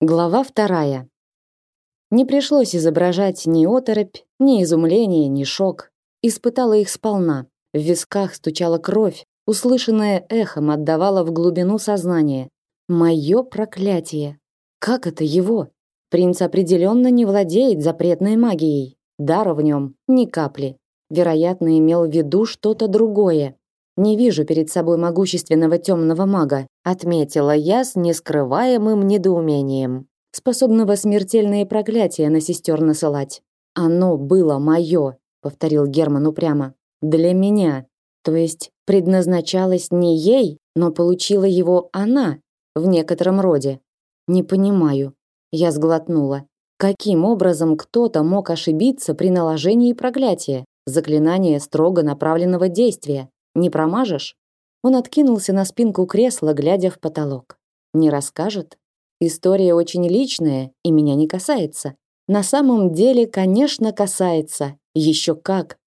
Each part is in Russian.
Глава вторая. Не пришлось изображать ни оторопь, ни изумление, ни шок. Испытала их сполна. В висках стучала кровь, услышанное эхом отдавало в глубину сознания. Мое проклятие. Как это его? Принц определенно не владеет запретной магией. Дара в нем ни капли. Вероятно, имел в виду что-то другое. Не вижу перед собой могущественного темного мага, отметила я с нескрываемым недоумением, способного смертельные проклятия на сестер насылать. Оно было мое, повторил Герман упрямо. Для меня. То есть предназначалось не ей, но получила его она в некотором роде. Не понимаю. Я сглотнула. Каким образом кто-то мог ошибиться при наложении проклятия? Заклинание строго направленного действия. Не промажешь? Он откинулся на спинку кресла, глядя в потолок. Не расскажет? История очень личная и меня не касается. На самом деле, конечно, касается. Еще как.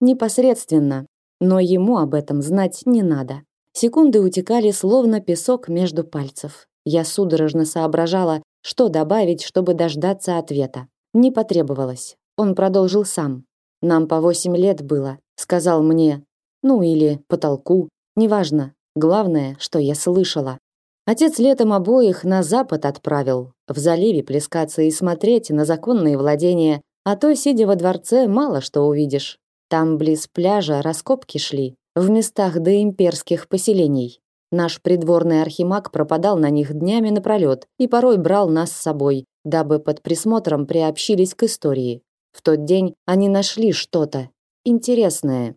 Непосредственно. Но ему об этом знать не надо. Секунды утекали словно песок между пальцев. Я судорожно соображала, что добавить, чтобы дождаться ответа. Не потребовалось. Он продолжил сам. Нам по восемь лет было, сказал мне, ну или потолку, неважно. Главное, что я слышала. Отец летом обоих на запад отправил, в заливе плескаться и смотреть на законные владения, а то, сидя во дворце, мало что увидишь. Там близ пляжа раскопки шли, в местах до имперских поселений. Наш придворный архимаг пропадал на них днями напролет и порой брал нас с собой, дабы под присмотром приобщились к истории. В тот день они нашли что-то интересное.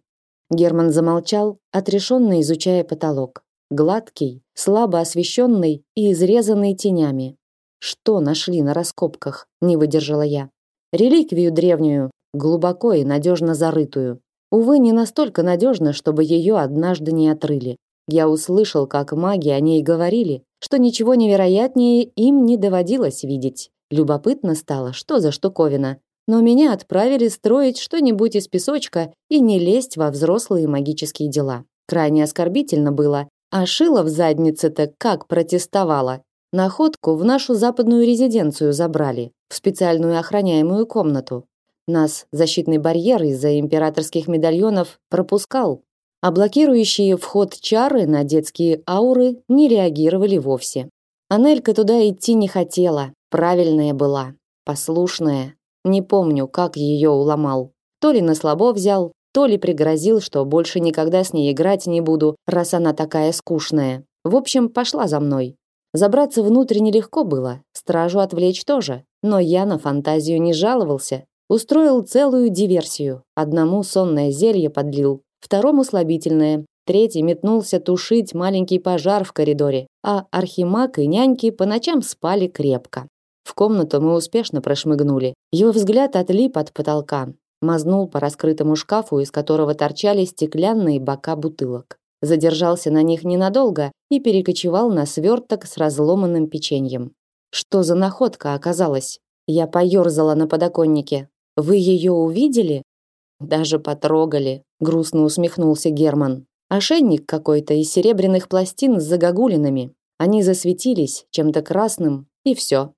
Герман замолчал, отрешенно изучая потолок. Гладкий, слабо освещенный и изрезанный тенями. Что нашли на раскопках? Не выдержала я. Реликвию древнюю, глубоко и надежно зарытую. Увы, не настолько надежно, чтобы ее однажды не отрыли. Я услышал, как маги о ней говорили, что ничего невероятнее им не доводилось видеть. Любопытно стало, что за штуковина, но меня отправили строить что-нибудь из песочка и не лезть во взрослые магические дела. Крайне оскорбительно было, а шила в заднице-то как протестовала. Находку в нашу западную резиденцию забрали, в специальную охраняемую комнату. Нас защитный барьер из-за императорских медальонов пропускал, а блокирующие вход чары на детские ауры не реагировали вовсе. Анелька туда идти не хотела, правильная была, послушная, не помню, как ее уломал. То ли на слабо взял, то ли пригрозил, что больше никогда с ней играть не буду, раз она такая скучная. В общем, пошла за мной. Забраться внутрь нелегко было, стражу отвлечь тоже, но я на фантазию не жаловался. Устроил целую диверсию. Одному сонное зелье подлил, второму слабительное, третий метнулся тушить маленький пожар в коридоре, а архимаг и няньки по ночам спали крепко. В комнату мы успешно прошмыгнули. Его взгляд отлип от потолка, мазнул по раскрытому шкафу, из которого торчали стеклянные бока бутылок. Задержался на них ненадолго и перекочевал на сверток с разломанным печеньем. Что за находка оказалась? Я поерзала на подоконнике. Вы ее увидели? Даже потрогали, грустно усмехнулся Герман. Ошейник какой-то из серебряных пластин с загогулинами. Они засветились чем-то красным, и все.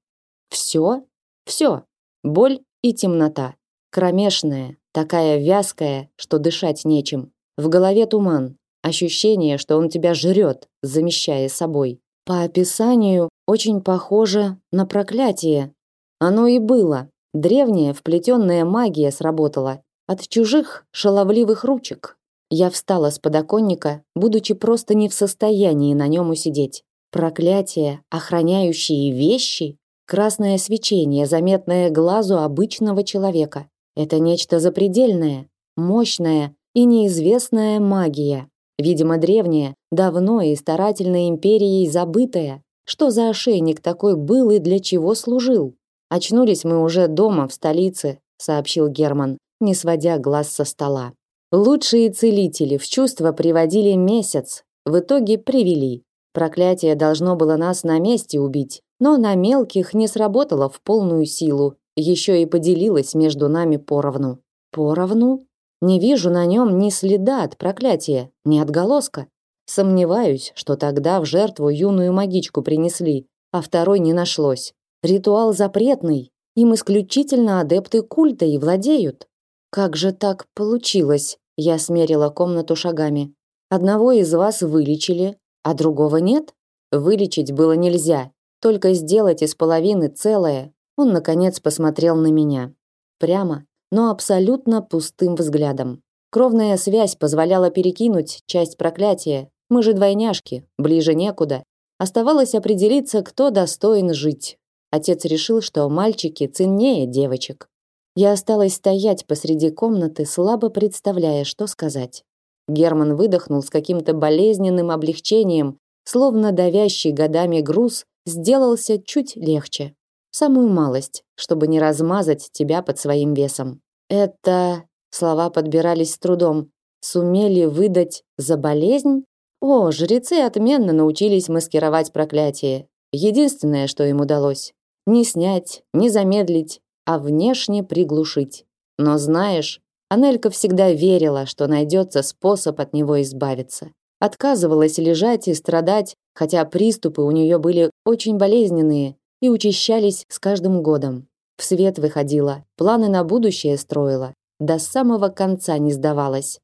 Все? Все. Боль и темнота. Кромешная, такая вязкая, что дышать нечем. В голове туман. Ощущение, что он тебя жрет, замещая собой. По описанию очень похоже на проклятие. Оно и было. Древняя вплетенная магия сработала. От чужих шаловливых ручек. Я встала с подоконника, будучи просто не в состоянии на нем усидеть. Проклятие, охраняющие вещи? Красное свечение, заметное глазу обычного человека. Это нечто запредельное, мощное и неизвестная магия. Видимо, древняя, давно и старательной империей забытая. Что за ошейник такой был и для чего служил? Очнулись мы уже дома, в столице, сообщил Герман, не сводя глаз со стола. Лучшие целители в чувство приводили месяц, в итоге привели. Проклятие должно было нас на месте убить, но на мелких не сработало в полную силу, еще и поделилось между нами поровну. Поровну? Не вижу на нем ни следа от проклятия, ни отголоска. Сомневаюсь, что тогда в жертву юную магичку принесли, а второй не нашлось. Ритуал запретный, им исключительно адепты культа и владеют. Как же так получилось? Я смерила комнату шагами. Одного из вас вылечили, а другого нет? Вылечить было нельзя, только сделать из половины целое. Он наконец посмотрел на меня. Прямо, но абсолютно пустым взглядом. Кровная связь позволяла перекинуть часть проклятия. Мы же двойняшки, ближе некуда. Оставалось определиться, кто достоин жить. Отец решил, что мальчики ценнее девочек. Я осталась стоять посреди комнаты, слабо представляя, что сказать. Герман выдохнул с каким-то болезненным облегчением, словно давящий годами груз сделался чуть легче. Самую малость, чтобы не размазать тебя под своим весом. Это слова подбирались с трудом. Сумели выдать за болезнь? О, жрецы отменно научились маскировать проклятие. Единственное, что им удалось не снять, не замедлить, а внешне приглушить. Но знаешь, Анелька всегда верила, что найдется способ от него избавиться. Отказывалась лежать и страдать, хотя приступы у нее были очень болезненные и учащались с каждым годом. В свет выходила, планы на будущее строила, до самого конца не сдавалась.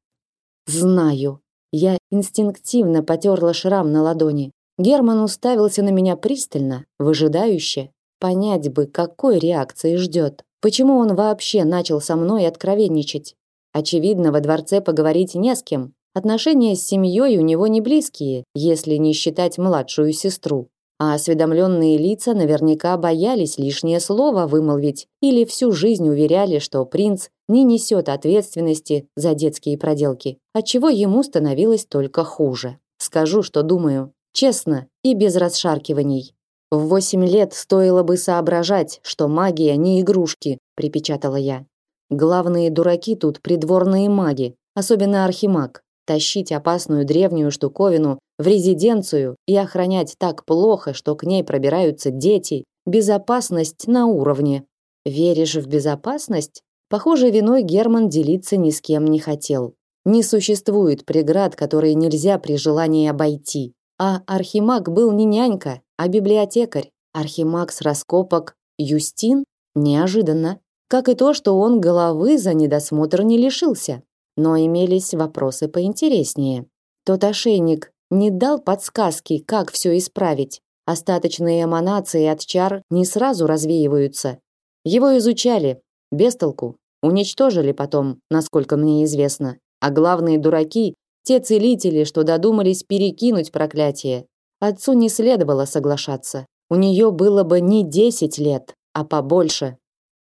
Знаю. Я инстинктивно потерла шрам на ладони. Герман уставился на меня пристально, выжидающе. Понять бы, какой реакции ждет. Почему он вообще начал со мной откровенничать? Очевидно, во дворце поговорить не с кем. Отношения с семьей у него не близкие, если не считать младшую сестру. А осведомленные лица наверняка боялись лишнее слово вымолвить или всю жизнь уверяли, что принц не несет ответственности за детские проделки, отчего ему становилось только хуже. Скажу, что думаю, честно и без расшаркиваний. В восемь лет стоило бы соображать, что магия не игрушки, припечатала я. Главные дураки тут придворные маги, особенно архимаг. Тащить опасную древнюю штуковину в резиденцию и охранять так плохо, что к ней пробираются дети. Безопасность на уровне. Веришь в безопасность? Похоже, виной Герман делиться ни с кем не хотел. Не существует преград, которые нельзя при желании обойти. А архимаг был не нянька, а библиотекарь. Архимаг с раскопок Юстин? Неожиданно. Как и то, что он головы за недосмотр не лишился. Но имелись вопросы поинтереснее. Тот ошейник не дал подсказки, как все исправить. Остаточные эманации от чар не сразу развеиваются. Его изучали, без толку, уничтожили потом, насколько мне известно. А главные дураки те целители, что додумались перекинуть проклятие. Отцу не следовало соглашаться. У нее было бы не десять лет, а побольше.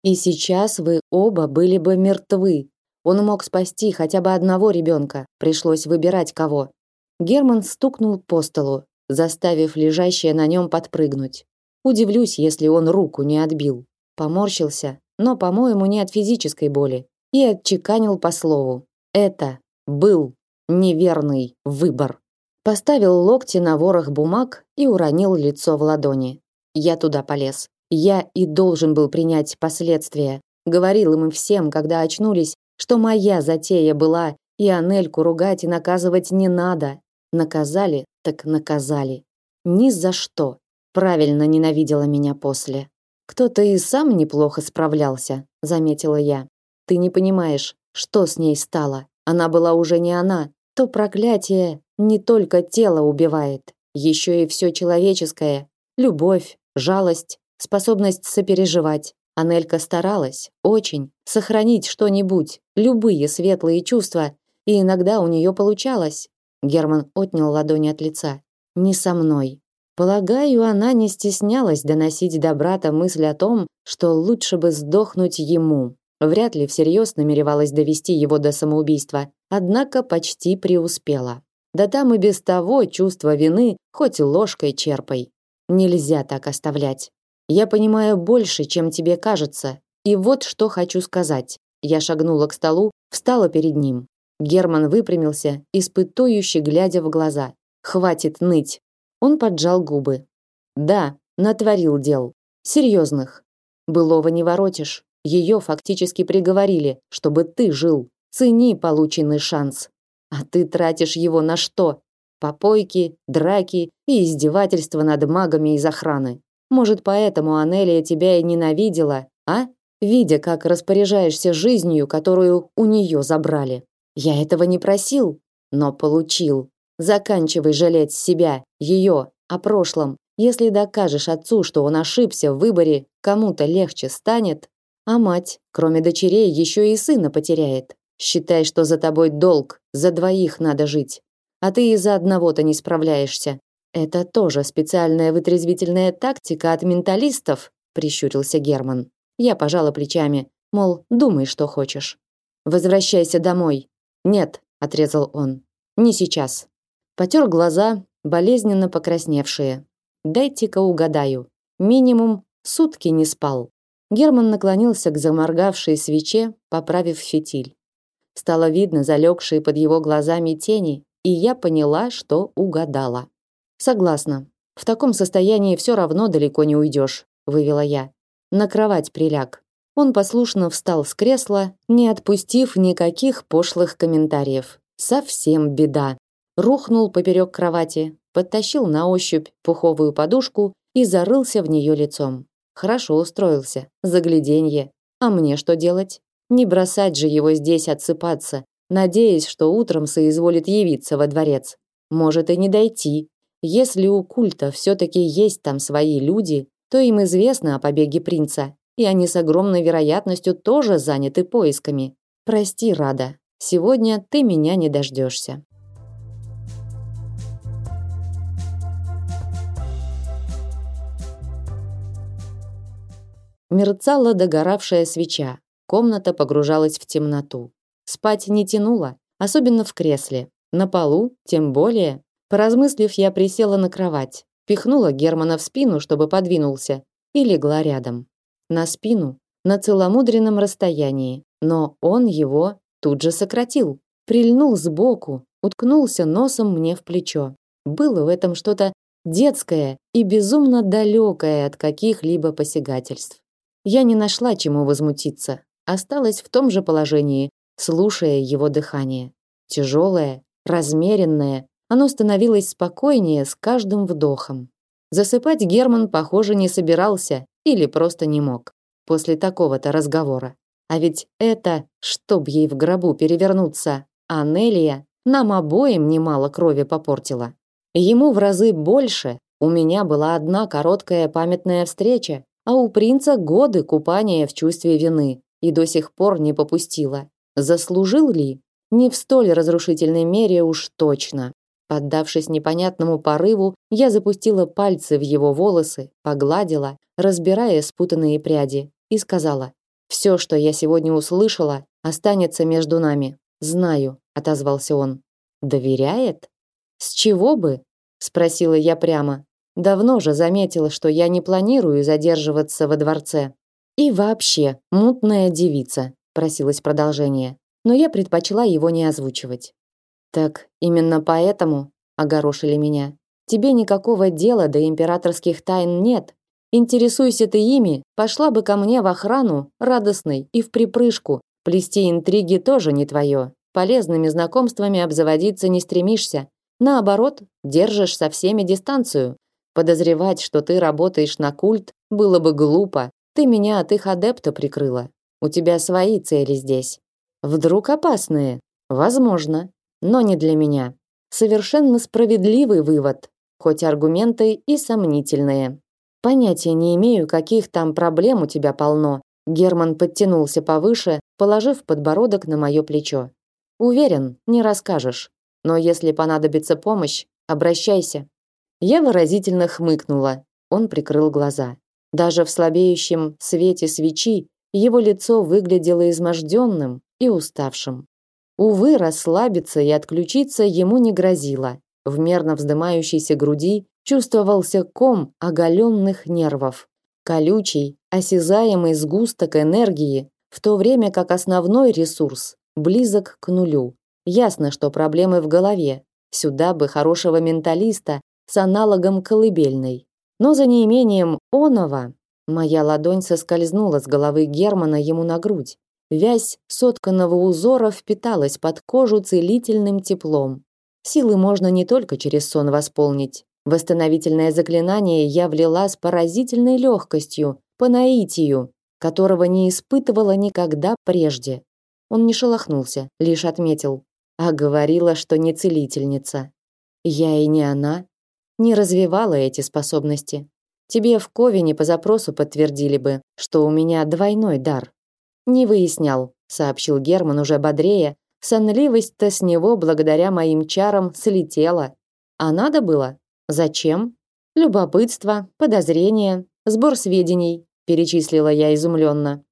И сейчас вы оба были бы мертвы, он мог спасти хотя бы одного ребенка, пришлось выбирать кого. Герман стукнул по столу, заставив лежащее на нем подпрыгнуть. Удивлюсь, если он руку не отбил. Поморщился, но, по-моему, не от физической боли, и отчеканил по слову. Это был неверный выбор. Поставил локти на ворох бумаг и уронил лицо в ладони. Я туда полез. Я и должен был принять последствия. Говорил им всем, когда очнулись, что моя затея была, и Анельку ругать и наказывать не надо. Наказали, так наказали. Ни за что. Правильно ненавидела меня после. Кто-то и сам неплохо справлялся, заметила я. Ты не понимаешь, что с ней стало. Она была уже не она. То проклятие не только тело убивает, еще и все человеческое. Любовь, жалость, способность сопереживать. Анелька старалась, очень, сохранить что-нибудь, любые светлые чувства, и иногда у нее получалось. Герман отнял ладони от лица. Не со мной. Полагаю, она не стеснялась доносить до брата мысль о том, что лучше бы сдохнуть ему. Вряд ли всерьез намеревалась довести его до самоубийства, однако почти преуспела. Да там и без того чувство вины хоть ложкой черпай. Нельзя так оставлять. Я понимаю больше, чем тебе кажется. И вот что хочу сказать. Я шагнула к столу, встала перед ним. Герман выпрямился, испытующе глядя в глаза. Хватит ныть. Он поджал губы. Да, натворил дел. Серьезных. Былого не воротишь. Ее фактически приговорили, чтобы ты жил. Цени полученный шанс. А ты тратишь его на что? Попойки, драки и издевательства над магами из охраны. Может, поэтому Анелия тебя и ненавидела, а? Видя, как распоряжаешься жизнью, которую у нее забрали. Я этого не просил, но получил. Заканчивай жалеть себя, ее, о прошлом. Если докажешь отцу, что он ошибся в выборе, кому-то легче станет, а мать, кроме дочерей, еще и сына потеряет. Считай, что за тобой долг, за двоих надо жить. А ты из-за одного-то не справляешься. Это тоже специальная вытрезвительная тактика от менталистов, прищурился Герман. Я пожала плечами, мол, думай, что хочешь. Возвращайся домой. Нет, отрезал он. Не сейчас. Потер глаза, болезненно покрасневшие. Дайте-ка угадаю. Минимум сутки не спал. Герман наклонился к заморгавшей свече, поправив фитиль. Стало видно залегшие под его глазами тени, и я поняла, что угадала. Согласна. В таком состоянии все равно далеко не уйдешь, вывела я. На кровать приляг. Он послушно встал с кресла, не отпустив никаких пошлых комментариев. Совсем беда. Рухнул поперек кровати, подтащил на ощупь пуховую подушку и зарылся в нее лицом. Хорошо устроился, загляденье. А мне что делать? Не бросать же его здесь отсыпаться, надеясь, что утром соизволит явиться во дворец. Может и не дойти. Если у культа все-таки есть там свои люди, то им известно о побеге принца, и они с огромной вероятностью тоже заняты поисками. Прости, Рада, сегодня ты меня не дождешься. Мерцала догоравшая свеча. Комната погружалась в темноту. Спать не тянуло, особенно в кресле. На полу, тем более. Поразмыслив, я присела на кровать, пихнула Германа в спину, чтобы подвинулся, и легла рядом. На спину, на целомудренном расстоянии, но он его тут же сократил. Прильнул сбоку, уткнулся носом мне в плечо. Было в этом что-то детское и безумно далекое от каких-либо посягательств. Я не нашла чему возмутиться, осталась в том же положении, слушая его дыхание. Тяжелое, размеренное, оно становилось спокойнее с каждым вдохом. Засыпать Герман, похоже, не собирался или просто не мог после такого-то разговора. А ведь это, чтоб ей в гробу перевернуться, Анелия нам обоим немало крови попортила. Ему в разы больше. У меня была одна короткая памятная встреча, а у принца годы купания в чувстве вины и до сих пор не попустила. Заслужил ли? Не в столь разрушительной мере уж точно. Поддавшись непонятному порыву, я запустила пальцы в его волосы, погладила, разбирая спутанные пряди, и сказала: «Все, что я сегодня услышала, останется между нами. Знаю», отозвался он. Доверяет? С чего бы? спросила я прямо. Давно же заметила, что я не планирую задерживаться во дворце. И вообще, мутная девица, просилось продолжение, но я предпочла его не озвучивать. Так именно поэтому огорошили меня. Тебе никакого дела до императорских тайн нет. Интересуйся ты ими, пошла бы ко мне в охрану, радостной и в припрыжку. Плести интриги тоже не твое. Полезными знакомствами обзаводиться не стремишься. Наоборот, держишь со всеми дистанцию. Подозревать, что ты работаешь на культ, было бы глупо. Ты меня от их адепта прикрыла. У тебя свои цели здесь. Вдруг опасные? Возможно, но не для меня. Совершенно справедливый вывод, хоть аргументы и сомнительные. Понятия не имею, каких там проблем у тебя полно. Герман подтянулся повыше, положив подбородок на мое плечо. Уверен, не расскажешь. Но если понадобится помощь, обращайся. Я выразительно хмыкнула. Он прикрыл глаза. Даже в слабеющем свете свечи его лицо выглядело изможденным и уставшим. Увы, расслабиться и отключиться ему не грозило. В мерно вздымающейся груди чувствовался ком оголенных нервов. Колючий, осязаемый сгусток энергии, в то время как основной ресурс близок к нулю. Ясно, что проблемы в голове. Сюда бы хорошего менталиста с аналогом колыбельной. Но за неимением оного моя ладонь соскользнула с головы Германа ему на грудь. Вязь сотканного узора впиталась под кожу целительным теплом. Силы можно не только через сон восполнить. Восстановительное заклинание я влила с поразительной легкостью, по наитию, которого не испытывала никогда прежде. Он не шелохнулся, лишь отметил. А говорила, что не целительница. Я и не она. Не развивала эти способности. Тебе в Ковине по запросу подтвердили бы, что у меня двойной дар. Не выяснял, сообщил Герман уже бодрее. Сонливость-то с него благодаря моим чарам слетела. А надо было? Зачем? Любопытство, подозрение, сбор сведений, перечислила я изумленно.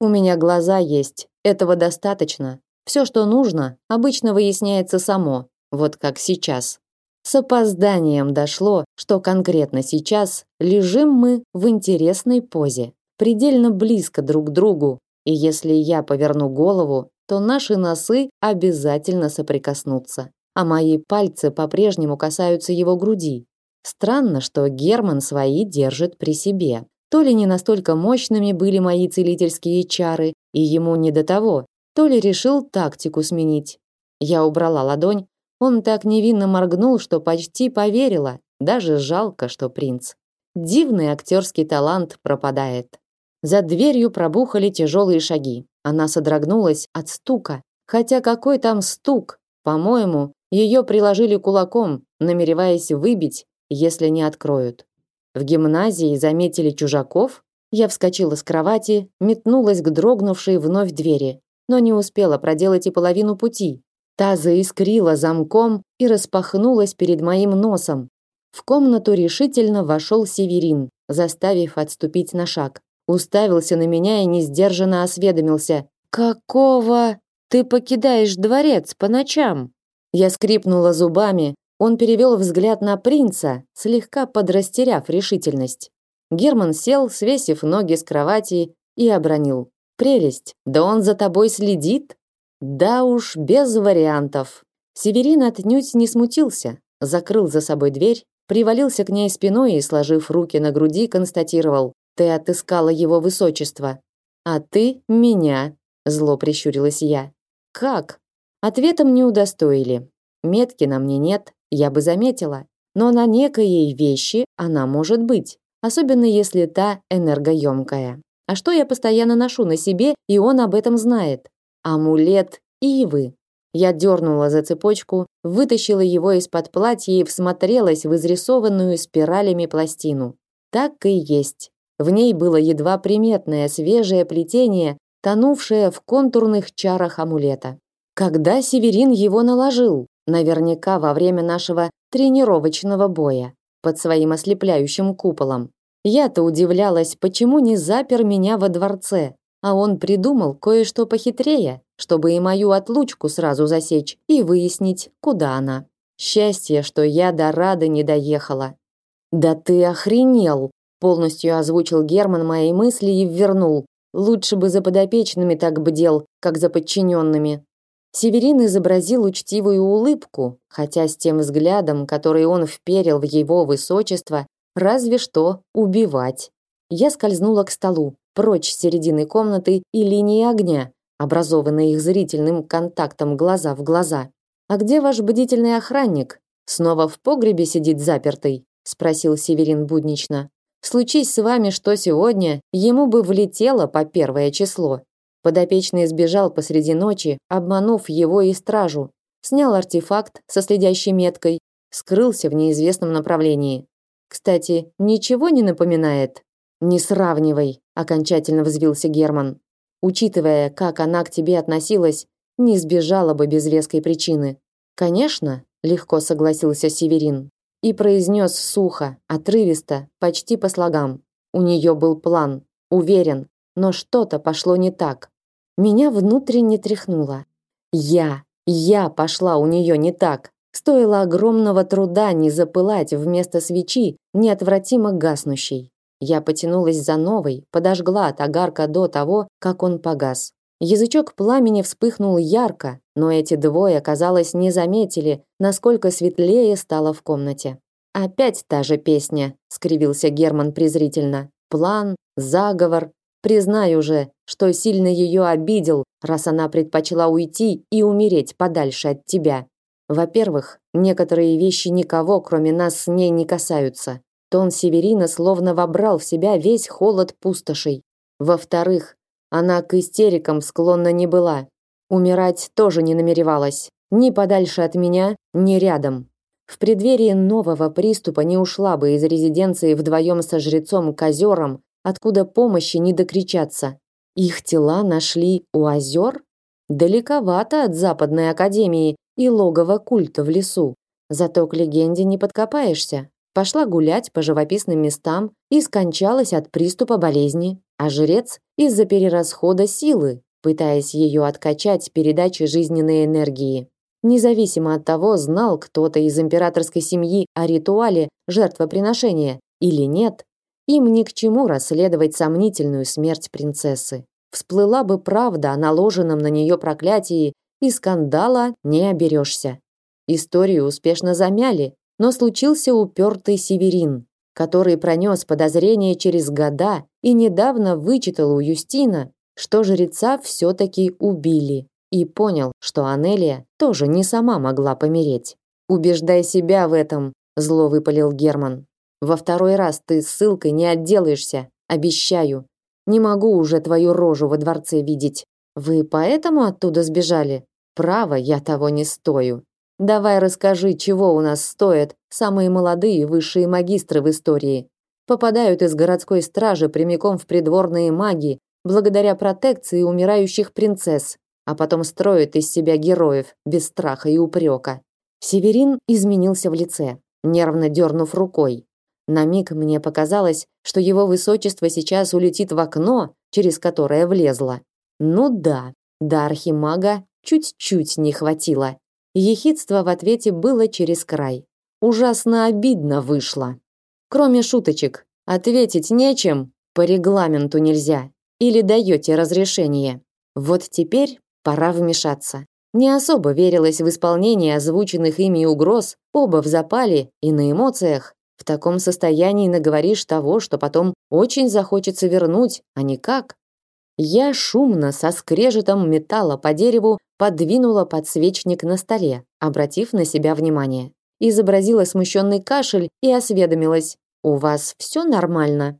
У меня глаза есть, этого достаточно. Все, что нужно, обычно выясняется само, вот как сейчас. С опозданием дошло, что конкретно сейчас лежим мы в интересной позе, предельно близко друг к другу, и если я поверну голову, то наши носы обязательно соприкоснутся а мои пальцы по-прежнему касаются его груди. Странно, что Герман свои держит при себе. То ли не настолько мощными были мои целительские чары, и ему не до того, то ли решил тактику сменить. Я убрала ладонь, он так невинно моргнул, что почти поверила. Даже жалко, что принц. Дивный актерский талант пропадает. За дверью пробухали тяжелые шаги. Она содрогнулась от стука. Хотя какой там стук? По-моему, ее приложили кулаком, намереваясь выбить, если не откроют. В гимназии заметили чужаков. Я вскочила с кровати, метнулась к дрогнувшей вновь двери, но не успела проделать и половину пути. Та заискрила замком и распахнулась перед моим носом. В комнату решительно вошел Северин, заставив отступить на шаг. Уставился на меня и несдержанно осведомился: "Какого ты покидаешь дворец по ночам?" Я скрипнула зубами. Он перевел взгляд на принца, слегка подрастеряв решительность. Герман сел, свесив ноги с кровати и обронил: "Прелесть. Да он за тобой следит?" Да уж, без вариантов. Северин отнюдь не смутился, закрыл за собой дверь, привалился к ней спиной и, сложив руки на груди, констатировал: "Ты отыскала его высочество, а ты меня", зло прищурилась я. "Как?" Ответом не удостоили. Метки на мне нет, я бы заметила, но на некоей вещи она может быть, особенно если та энергоемкая. А что я постоянно ношу на себе, и он об этом знает? Амулет Ивы. Я дернула за цепочку, вытащила его из-под платья и всмотрелась в изрисованную спиралями пластину. Так и есть. В ней было едва приметное свежее плетение, тонувшее в контурных чарах амулета. Когда Северин его наложил? Наверняка во время нашего тренировочного боя под своим ослепляющим куполом. Я-то удивлялась, почему не запер меня во дворце, а он придумал кое-что похитрее, чтобы и мою отлучку сразу засечь и выяснить, куда она. Счастье, что я до Рады не доехала. Да ты охренел, полностью озвучил Герман мои мысли и вернул. Лучше бы за подопечными так бдел, как за подчиненными. Северин изобразил учтивую улыбку, хотя с тем взглядом, который он вперил в его высочество, разве что убивать. Я скользнула к столу, прочь с середины комнаты и линии огня, образованной их зрительным контактом глаза в глаза. А где ваш бдительный охранник?Снова в погребе сидит запертый, спросил Северин буднично. Случись с вами что сегодня, ему бы влетело по первое число. Подопечный сбежал посреди ночи, обманув его и стражу, снял артефакт со следящей меткой, скрылся в неизвестном направлении. Кстати, ничего не напоминает. Не сравнивай, окончательно взвился Герман. Учитывая, как она к тебе относилась, не сбежала бы без веской причины. Конечно, легко согласился Северин и произнес сухо, отрывисто, почти по слогам. У нее был план, уверен, но что-то пошло не так. Меня внутренне тряхнуло. Я, я пошла у нее не так. Стоило огромного труда не запылать вместо свечи, неотвратимо гаснущей. Я потянулась за новой, подожгла от огарка до того, как он погас. Язычок пламени вспыхнул ярко, но эти двое, казалось, не заметили, насколько светлее стало в комнате. Опять та же песня, скривился Герман презрительно. План, заговор, Признай уже, что сильно ее обидел, раз она предпочла уйти и умереть подальше от тебя. Во-первых, Некоторые вещи никого, кроме нас, с ней не касаются. Тон Северина словно вобрал в себя весь холод пустошей. Во-вторых, она к истерикам склонна не была. Умирать тоже не намеревалась. Ни подальше от меня, ни рядом. В преддверии нового приступа не ушла бы из резиденции вдвоем со жрецом к озерам, откуда помощи не докричаться. Их тела нашли у озер? Далековато от Западной Академии и логова культа в лесу. Зато к легенде не подкопаешься. Пошла гулять по живописным местам и скончалась от приступа болезни, а жрец из-за перерасхода силы, пытаясь ее откачать передачей жизненной энергии. Независимо от того, знал кто-то из императорской семьи о ритуале жертвоприношения или нет, им ни к чему расследовать сомнительную смерть принцессы. Всплыла бы правда о наложенном на нее проклятии, и скандала не оберешься. Историю успешно замяли, но случился упертый Северин, который пронес подозрение через года и недавно вычитал у Юстина, что жреца все-таки убили, и понял, что Анелия тоже не сама могла помереть. «Убеждай себя в этом», – зло выпалил Герман. Во второй раз ты ссылкой не отделаешься, обещаю. Не могу уже твою рожу во дворце видеть. Вы поэтому оттуда сбежали? Право, я того не стою. Давай расскажи, чего у нас стоят самые молодые высшие магистры в истории. Попадают из городской стражи прямиком в придворные маги благодаря протекции умирающих принцесс, а потом строят из себя героев без страха и упрека. Северин изменился в лице, нервно дернув рукой. На миг мне показалось, что его высочество сейчас улетит в окно, через которое влезло. Ну да, до архимага чуть-чуть не хватило. Ехидство в ответе было через край. Ужасно обидно вышло. Кроме шуточек, ответить нечем, по регламенту нельзя. Или даете разрешение. Вот теперь пора вмешаться. Не особо верилось в исполнение озвученных ими угроз, оба в запале и на эмоциях. В таком состоянии наговоришь того, что потом очень захочется вернуть, а никак. Я шумно со скрежетом металла по дереву подвинула подсвечник на столе, обратив на себя внимание. Изобразила смущенный кашель и осведомилась: "У вас все нормально?"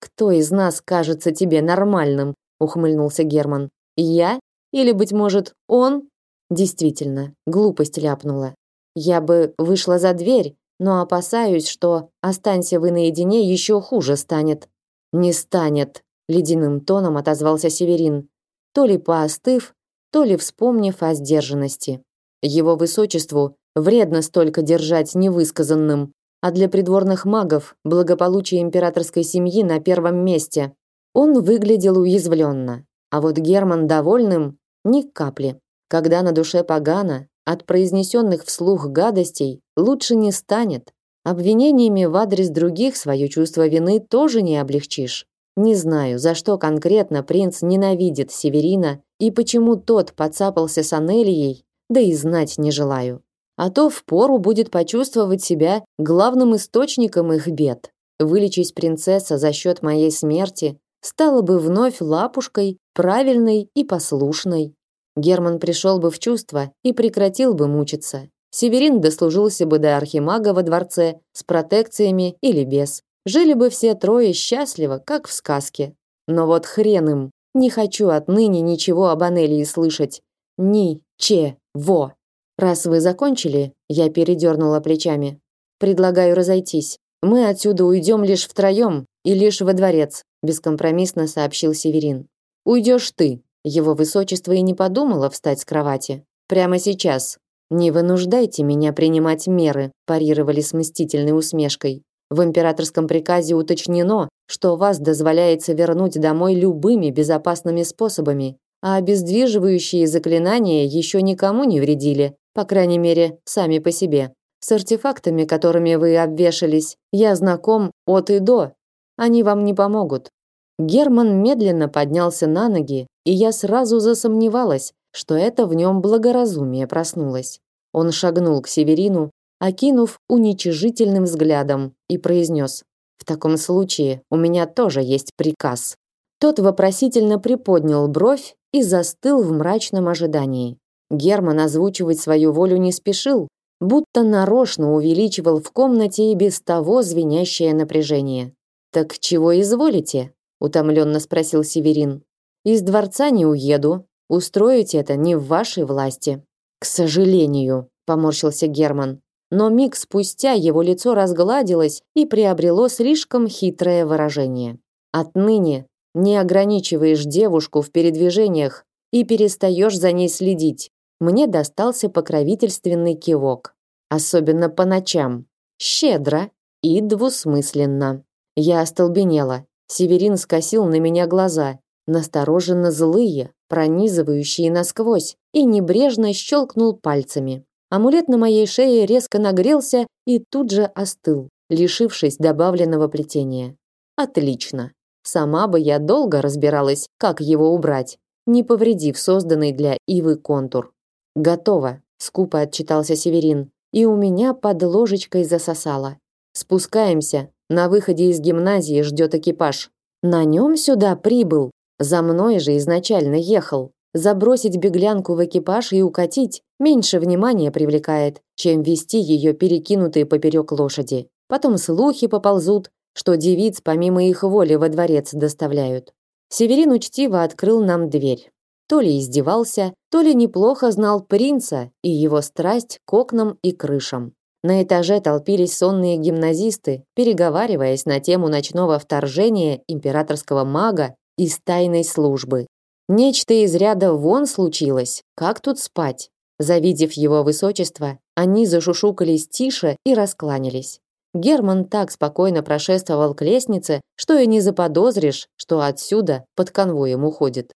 "Кто из нас кажется тебе нормальным?" ухмыльнулся Герман. "Я или быть может, он?" Действительно, глупость ляпнула. Я бы вышла за дверь, но опасаюсь, что останься вы наедине, еще хуже станет. Не станет, ледяным тоном отозвался Северин, то ли поостыв, то ли вспомнив о сдержанности. Его высочеству вредно столько держать невысказанным, а для придворных магов благополучие императорской семьи на первом месте. Он выглядел уязвленно, а вот Герман довольным ни капли. Когда на душе погано, от произнесенных вслух гадостей лучше не станет. Обвинениями в адрес других свое чувство вины тоже не облегчишь. Не знаю, за что конкретно принц ненавидит Северина и почему тот подцапался с Анелией, да и знать не желаю. А то впору будет почувствовать себя главным источником их бед. Вылечить принцесса за счет моей смерти стала бы вновь лапушкой, правильной и послушной. Герман пришел бы в чувство и прекратил бы мучиться. Северин дослужился бы до архимага во дворце с протекциями или без. Жили бы все трое счастливо, как в сказке. Но вот хрен им. Не хочу отныне ничего об Анелии слышать. Ни-че-во. Раз вы закончили, я передернула плечами. Предлагаю разойтись. Мы отсюда уйдем лишь втроем и лишь во дворец, бескомпромиссно сообщил Северин. Уйдешь ты, его высочество и не подумало встать с кровати. Прямо сейчас. Не вынуждайте меня принимать меры, парировали с мстительной усмешкой. В императорском приказе уточнено, что вас дозволяется вернуть домой любыми безопасными способами, а обездвиживающие заклинания еще никому не вредили, по крайней мере, сами по себе. С артефактами, которыми вы обвешались, я знаком от и до. Они вам не помогут. Герман медленно поднялся на ноги, и я сразу засомневалась, что это в нем благоразумие проснулось. Он шагнул к Северину, окинув уничижительным взглядом, и произнес: "В таком случае у меня тоже есть приказ". Тот вопросительно приподнял бровь и застыл в мрачном ожидании. Герман озвучивать свою волю не спешил, будто нарочно увеличивал в комнате и без того звенящее напряжение. «Так чего изволите?» – утомленно спросил Северин. «Из дворца не уеду. Устроить это не в вашей власти». «К сожалению», – поморщился Герман. Но миг спустя его лицо разгладилось и приобрело слишком хитрое выражение. «Отныне не ограничиваешь девушку в передвижениях и перестаешь за ней следить. Мне достался покровительственный кивок. Особенно по ночам. Щедро и двусмысленно. Я остолбенела. Северин скосил на меня глаза, настороженно злые, пронизывающие насквозь, и небрежно щелкнул пальцами. Амулет на моей шее резко нагрелся и тут же остыл, лишившись добавленного плетения. Отлично. Сама бы я долго разбиралась, как его убрать, не повредив созданный для Ивы контур. Готово, скупо отчитался Северин, и у меня под ложечкой засосало. Спускаемся. На выходе из гимназии ждет экипаж. На нем сюда прибыл. За мной же изначально ехал. Забросить беглянку в экипаж и укатить меньше внимания привлекает, чем вести ее перекинутые поперек лошади. Потом слухи поползут, что девиц помимо их воли во дворец доставляют. Северин учтиво открыл нам дверь. То ли издевался, то ли неплохо знал принца и его страсть к окнам и крышам. На этаже толпились сонные гимназисты, переговариваясь на тему ночного вторжения императорского мага из тайной службы. Нечто из ряда вон случилось. Как тут спать? Завидев его высочество, они зашушукались тише и раскланялись. Герман так спокойно прошествовал к лестнице, что и не заподозришь, что отсюда под конвоем уходит.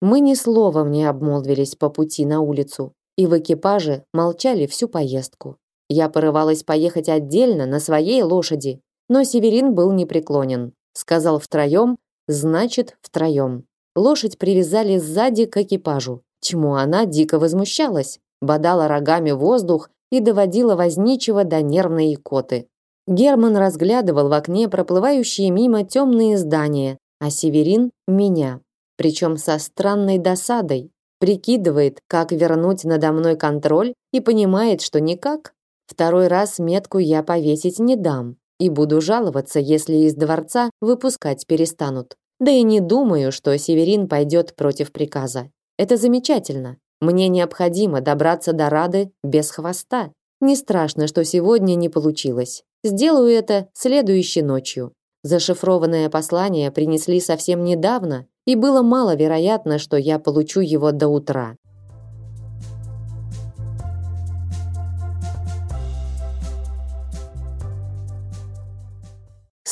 Мы ни словом не обмолвились по пути на улицу, и в экипаже молчали всю поездку. Я порывалась поехать отдельно на своей лошади, но Северин был непреклонен. Сказал втроем, значит втроем. Лошадь привязали сзади к экипажу, чему она дико возмущалась, бодала рогами воздух и доводила возничего до нервной икоты. Герман разглядывал в окне проплывающие мимо темные здания, а Северин – меня причем со странной досадой, прикидывает, как вернуть надо мной контроль и понимает, что никак. Второй раз метку я повесить не дам и буду жаловаться, если из дворца выпускать перестанут. Да и не думаю, что Северин пойдет против приказа. Это замечательно. Мне необходимо добраться до Рады без хвоста. Не страшно, что сегодня не получилось. Сделаю это следующей ночью. Зашифрованное послание принесли совсем недавно, и было маловероятно, что я получу его до утра.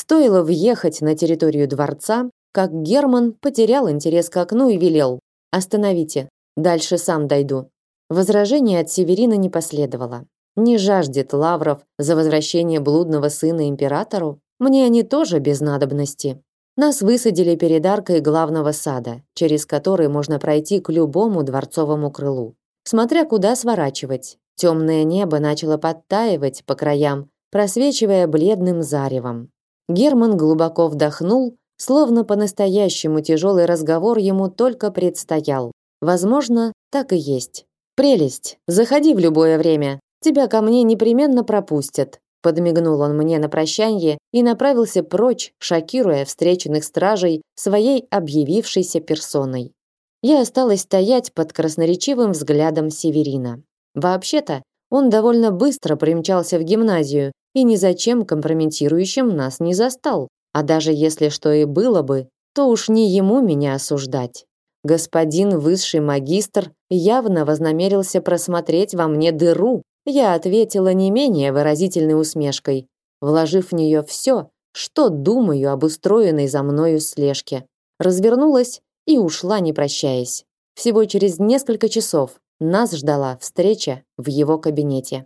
Стоило въехать на территорию дворца, как Герман потерял интерес к окну и велел: "Остановите, дальше сам дойду". Возражения от Северина не последовало. Не жаждет лавров за возвращение блудного сына императору? Мне они тоже без надобности. Нас высадили перед аркой главного сада, через который можно пройти к любому дворцовому крылу. Смотря куда сворачивать. Темное небо начало подтаивать по краям, просвечивая бледным заревом. Герман глубоко вдохнул, словно по-настоящему тяжелый разговор ему только предстоял. Возможно, так и есть. Прелесть. Заходи в любое время. Тебя ко мне непременно пропустят. Подмигнул он мне на прощание и направился прочь, шокируя встреченных стражей своей объявившейся персоной. Я осталась стоять под красноречивым взглядом Северина. Вообще-то, он довольно быстро примчался в гимназию и ни зачем компрометирующим нас не застал. А даже если что и было бы, то уж не ему меня осуждать. Господин высший магистр явно вознамерился просмотреть во мне дыру, я ответила не менее выразительной усмешкой, вложив в нее все, что думаю об устроенной за мною слежке. Развернулась и ушла, не прощаясь. Всего через несколько часов нас ждала встреча в его кабинете.